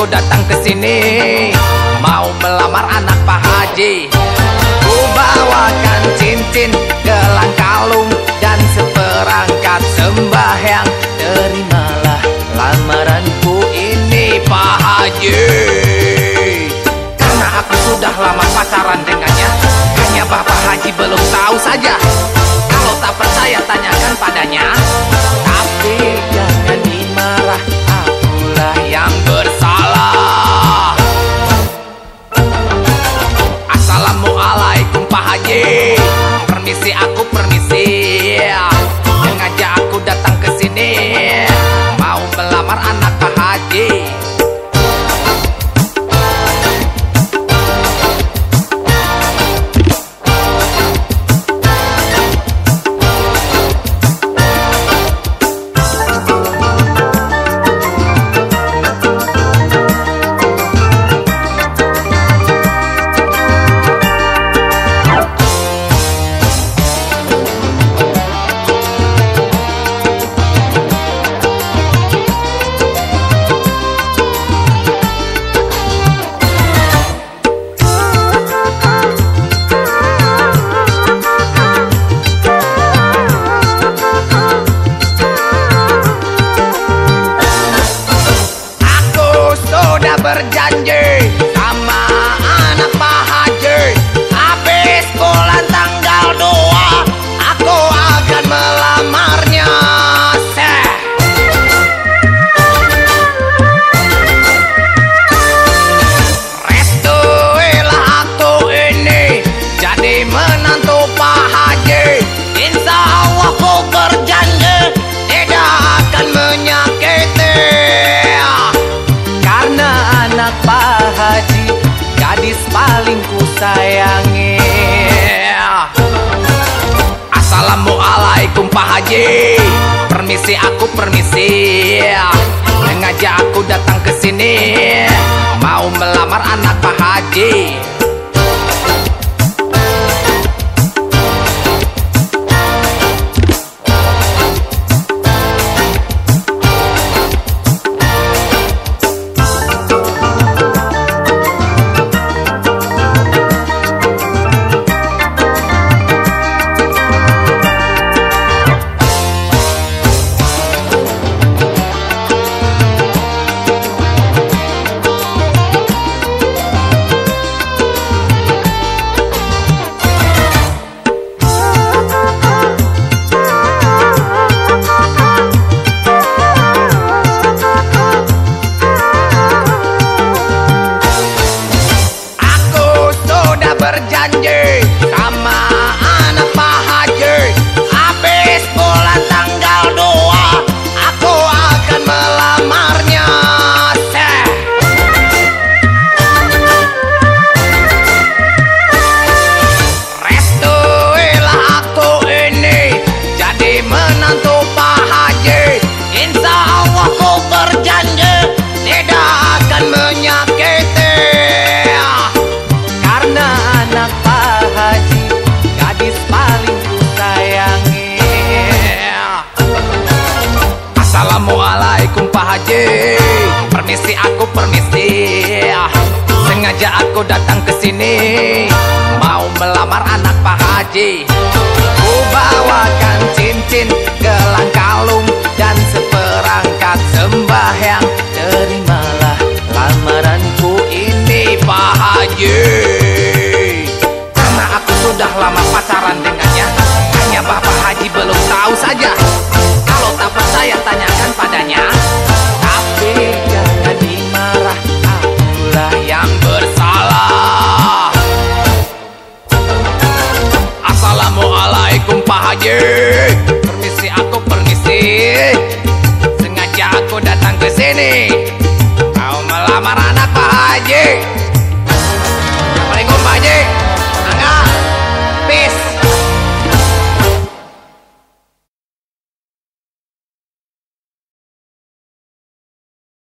Aku datang ke sini Mau melamar anak Pak Haji. Ku bawakan cincin, gelang kalung Dan seperangkat sembahyang. Terimalah lamaranku ini Pak Haji. Karena aku sudah lama pacaran dengannya Hanya Bapak Haji belum tahu saja Assalamualaikum Pak Haji. Permisi aku permisi. Sengaja aku datang ke sini. Mau melamar anak Pak Haji Assalamualaikum Pak Haji. Permisi aku permisi. Sengaja aku datang ke sini. Mau melamar anak Pak Haji. Ku bawakan cincin, Permisi aku permisi. Sengaja aku datang ke sini.